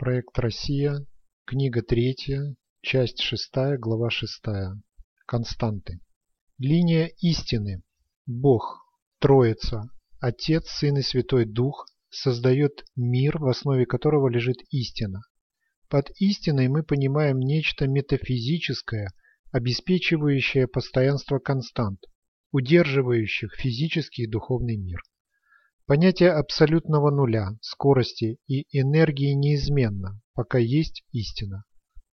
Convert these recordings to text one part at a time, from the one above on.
Проект «Россия», книга 3, часть 6, глава 6. Константы. Линия истины. Бог, Троица, Отец, Сын и Святой Дух создает мир, в основе которого лежит истина. Под истиной мы понимаем нечто метафизическое, обеспечивающее постоянство констант, удерживающих физический и духовный мир. Понятие абсолютного нуля, скорости и энергии неизменно, пока есть истина.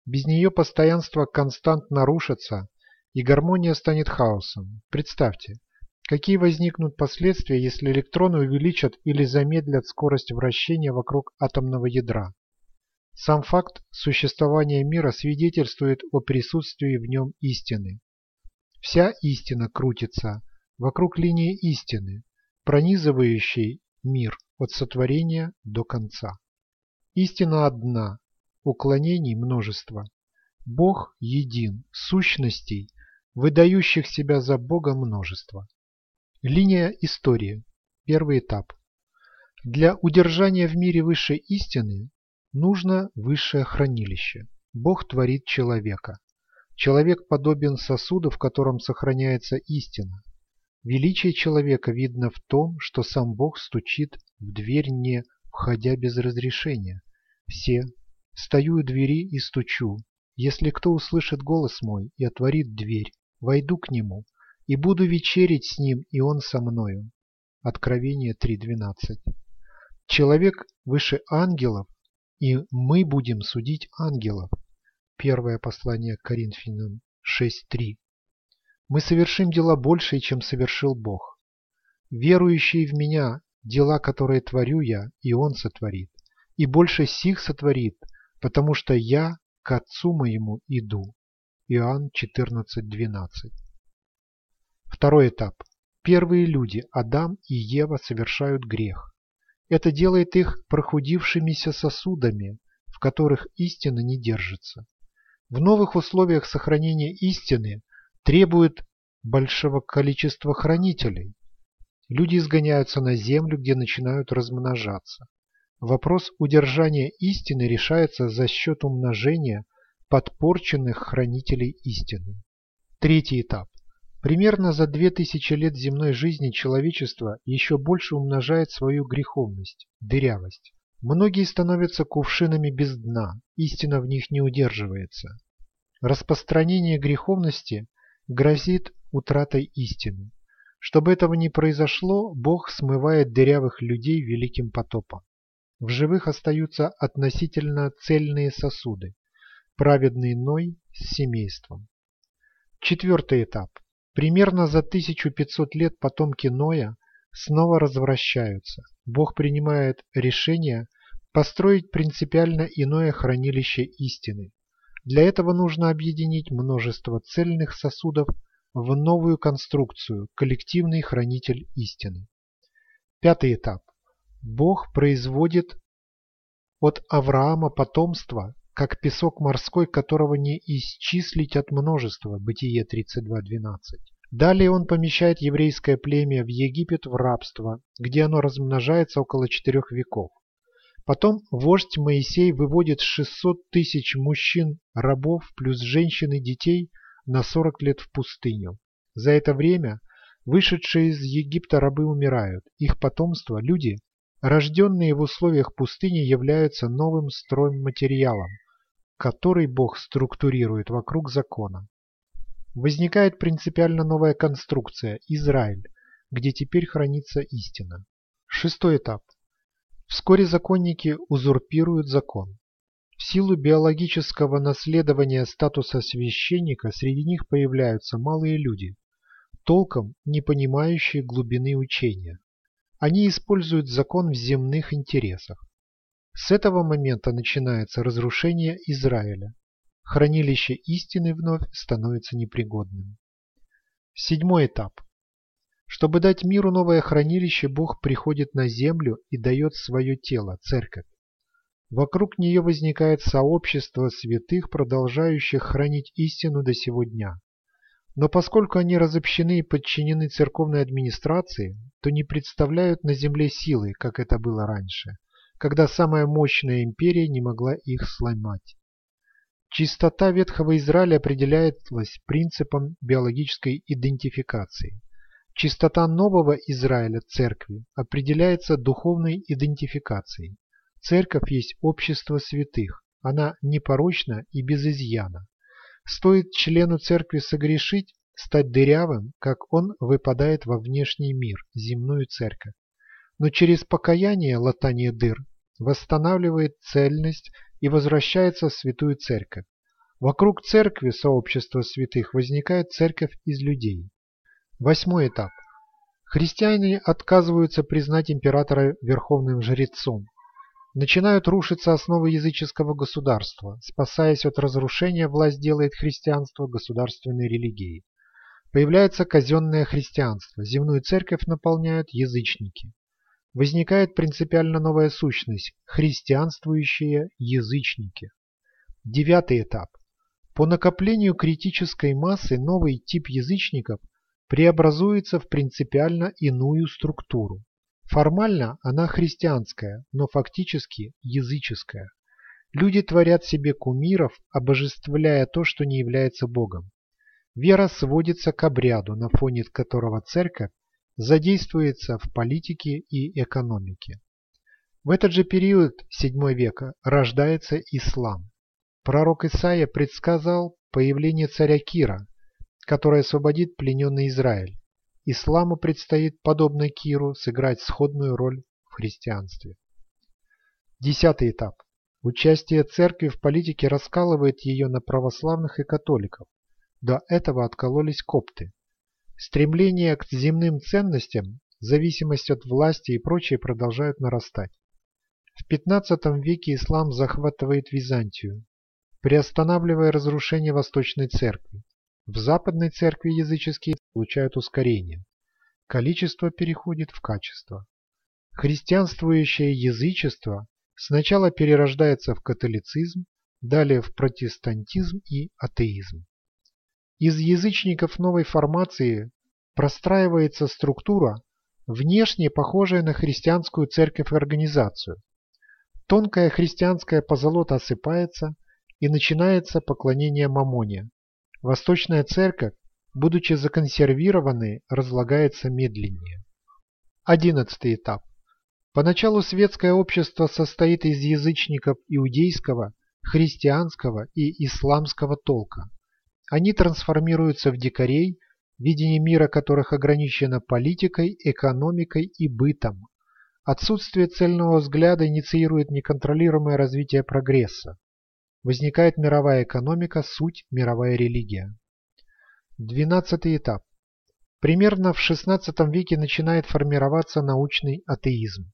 Без нее постоянство констант нарушится, и гармония станет хаосом. Представьте, какие возникнут последствия, если электроны увеличат или замедлят скорость вращения вокруг атомного ядра. Сам факт существования мира свидетельствует о присутствии в нем истины. Вся истина крутится вокруг линии истины, пронизывающий мир от сотворения до конца. Истина одна, уклонений множество. Бог един, сущностей, выдающих себя за Бога множество. Линия истории. Первый этап. Для удержания в мире высшей истины нужно высшее хранилище. Бог творит человека. Человек подобен сосуду, в котором сохраняется истина. Величие человека видно в том, что сам Бог стучит в дверь не входя без разрешения. Все. Стою у двери и стучу. Если кто услышит голос мой и отворит дверь, войду к нему и буду вечерить с ним, и он со мною. Откровение 3.12. Человек выше ангелов, и мы будем судить ангелов. Первое послание к Коринфянам 6.3. Мы совершим дела большие, чем совершил Бог. Верующий в Меня, дела, которые творю я, и Он сотворит. И больше сих сотворит, потому что я к Отцу моему иду. Иоанн 14.12 Второй этап. Первые люди, Адам и Ева, совершают грех. Это делает их прохудившимися сосудами, в которых истина не держится. В новых условиях сохранения истины требует большого количества хранителей. Люди изгоняются на землю, где начинают размножаться. Вопрос удержания истины решается за счет умножения подпорченных хранителей истины. Третий этап. Примерно за 2000 лет земной жизни человечество еще больше умножает свою греховность, дырявость. Многие становятся кувшинами без дна, истина в них не удерживается. Распространение греховности грозит утратой истины. Чтобы этого не произошло, Бог смывает дырявых людей великим потопом. В живых остаются относительно цельные сосуды, праведный Ной с семейством. Четвертый этап. Примерно за 1500 лет потомки Ноя снова развращаются. Бог принимает решение построить принципиально иное хранилище истины, для этого нужно объединить множество цельных сосудов в новую конструкцию – коллективный хранитель истины. Пятый этап. Бог производит от Авраама потомство, как песок морской, которого не исчислить от множества. Бытие 32.12. Далее он помещает еврейское племя в Египет в рабство, где оно размножается около четырех веков. Потом вождь Моисей выводит 600 тысяч мужчин, рабов, плюс женщин и детей на 40 лет в пустыню. За это время вышедшие из Египта рабы умирают. Их потомство, люди, рожденные в условиях пустыни, являются новым строем материалом, который Бог структурирует вокруг закона. Возникает принципиально новая конструкция – Израиль, где теперь хранится истина. Шестой этап. Вскоре законники узурпируют закон. В силу биологического наследования статуса священника среди них появляются малые люди, толком не понимающие глубины учения. Они используют закон в земных интересах. С этого момента начинается разрушение Израиля. Хранилище истины вновь становится непригодным. Седьмой этап. Чтобы дать миру новое хранилище, Бог приходит на землю и дает свое тело, церковь. Вокруг нее возникает сообщество святых, продолжающих хранить истину до сего дня. Но поскольку они разобщены и подчинены церковной администрации, то не представляют на земле силы, как это было раньше. когда самая мощная империя не могла их сломать. Чистота Ветхого Израиля определялась принципом биологической идентификации. Чистота Нового Израиля Церкви определяется духовной идентификацией. Церковь есть общество святых, она непорочна и без изъяна. Стоит члену Церкви согрешить, стать дырявым, как он выпадает во внешний мир, земную Церковь. Но через покаяние латание дыр восстанавливает цельность и возвращается в Святую Церковь. Вокруг Церкви сообщества святых возникает Церковь из людей. Восьмой этап. Христиане отказываются признать императора верховным жрецом. Начинают рушиться основы языческого государства. Спасаясь от разрушения, власть делает христианство государственной религией. Появляется казенное христианство. Земную церковь наполняют язычники возникает принципиально новая сущность – христианствующие язычники. Девятый этап. По накоплению критической массы новый тип язычников преобразуется в принципиально иную структуру. Формально она христианская, но фактически языческая. Люди творят себе кумиров, обожествляя то, что не является Богом. Вера сводится к обряду, на фоне которого церковь задействуется в политике и экономике. В этот же период VII века рождается ислам. Пророк Исаия предсказал появление царя Кира, который освободит плененный Израиль. Исламу предстоит, подобно Киру, сыграть сходную роль в христианстве. Десятый этап. Участие церкви в политике раскалывает ее на православных и католиков. До этого откололись копты. Стремление к земным ценностям, зависимость от власти и прочее продолжают нарастать. В XV веке ислам захватывает Византию, приостанавливая разрушение Восточной Церкви. В Западной Церкви языческие получают ускорение. Количество переходит в качество. Христианствующее язычество сначала перерождается в католицизм, далее в протестантизм и атеизм. Из язычников новой формации простраивается структура, внешне похожая на христианскую церковь и организацию. Тонкая христианская позолота осыпается и начинается поклонение Мамоне. Восточная церковь, будучи законсервированной, разлагается медленнее. Одиннадцатый этап. Поначалу светское общество состоит из язычников иудейского, христианского и исламского толка. Они трансформируются в дикарей, видение мира которых ограничено политикой, экономикой и бытом. Отсутствие цельного взгляда инициирует неконтролируемое развитие прогресса. Возникает мировая экономика, суть – мировая религия. Двенадцатый этап. Примерно в XVI веке начинает формироваться научный атеизм.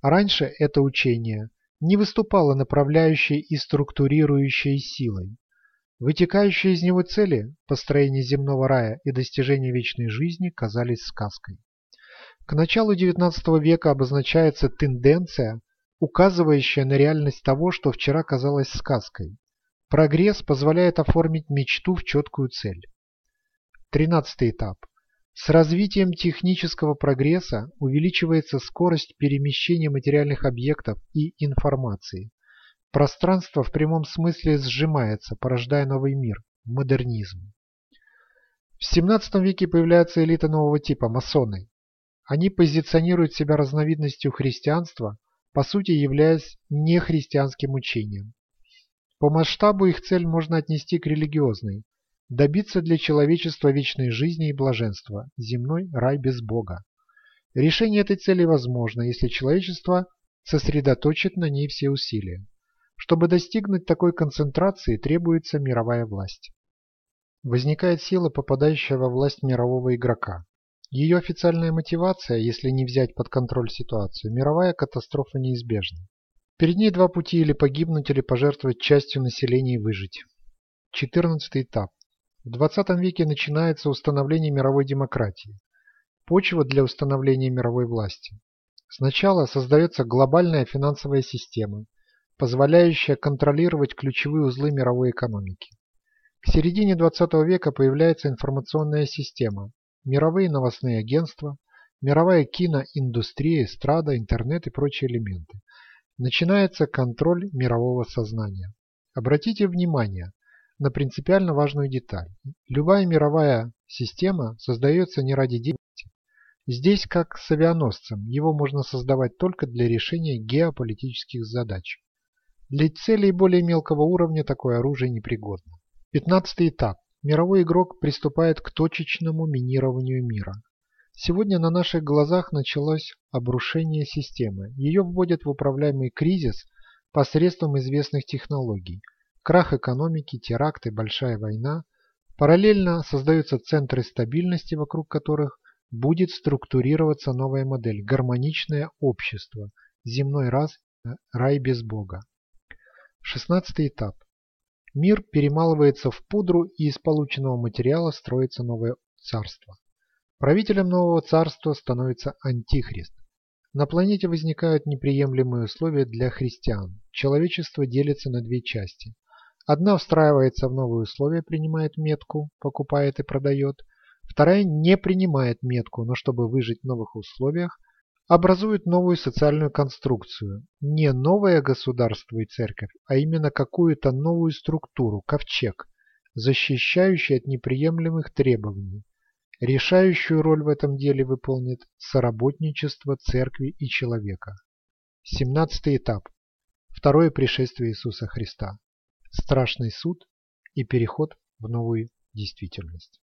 Раньше это учение не выступало направляющей и структурирующей силой. Вытекающие из него цели – построение земного рая и достижение вечной жизни – казались сказкой. К началу XIX века обозначается тенденция, указывающая на реальность того, что вчера казалось сказкой. Прогресс позволяет оформить мечту в четкую цель. Тринадцатый этап. С развитием технического прогресса увеличивается скорость перемещения материальных объектов и информации. Пространство в прямом смысле сжимается, порождая новый мир – модернизм. В XVII веке появляется элита нового типа – масоны. Они позиционируют себя разновидностью христианства, по сути являясь нехристианским учением. По масштабу их цель можно отнести к религиозной – добиться для человечества вечной жизни и блаженства, земной рай без Бога. Решение этой цели возможно, если человечество сосредоточит на ней все усилия. Чтобы достигнуть такой концентрации, требуется мировая власть. Возникает сила, попадающая во власть мирового игрока. Ее официальная мотивация, если не взять под контроль ситуацию, мировая катастрофа неизбежна. Перед ней два пути или погибнуть, или пожертвовать частью населения и выжить. 14 этап. В 20 веке начинается установление мировой демократии. Почва для установления мировой власти. Сначала создается глобальная финансовая система, позволяющая контролировать ключевые узлы мировой экономики. К середине 20 века появляется информационная система, мировые новостные агентства, мировая киноиндустрия, эстрада, интернет и прочие элементы. начинается контроль мирового сознания. Обратите внимание на принципиально важную деталь. Любая мировая система создается не ради деятельности. Здесь, как с авианосцем, его можно создавать только для решения геополитических задач. Для целей более мелкого уровня такое оружие непригодно. Пятнадцатый этап. Мировой игрок приступает к точечному минированию мира. Сегодня на наших глазах началось обрушение системы. Ее вводят в управляемый кризис посредством известных технологий. Крах экономики, теракты, большая война. Параллельно создаются центры стабильности, вокруг которых будет структурироваться новая модель – гармоничное общество, земной раз, рай без Бога. Шестнадцатый этап. Мир перемалывается в пудру и из полученного материала строится новое царство. Правителем нового царства становится Антихрист. На планете возникают неприемлемые условия для христиан. Человечество делится на две части. Одна встраивается в новые условия, принимает метку, покупает и продает. Вторая не принимает метку, но чтобы выжить в новых условиях, образуют новую социальную конструкцию. Не новое государство и церковь, а именно какую-то новую структуру, ковчег, защищающий от неприемлемых требований. Решающую роль в этом деле выполнит соработничество церкви и человека. 17 этап. Второе пришествие Иисуса Христа. Страшный суд и переход в новую действительность.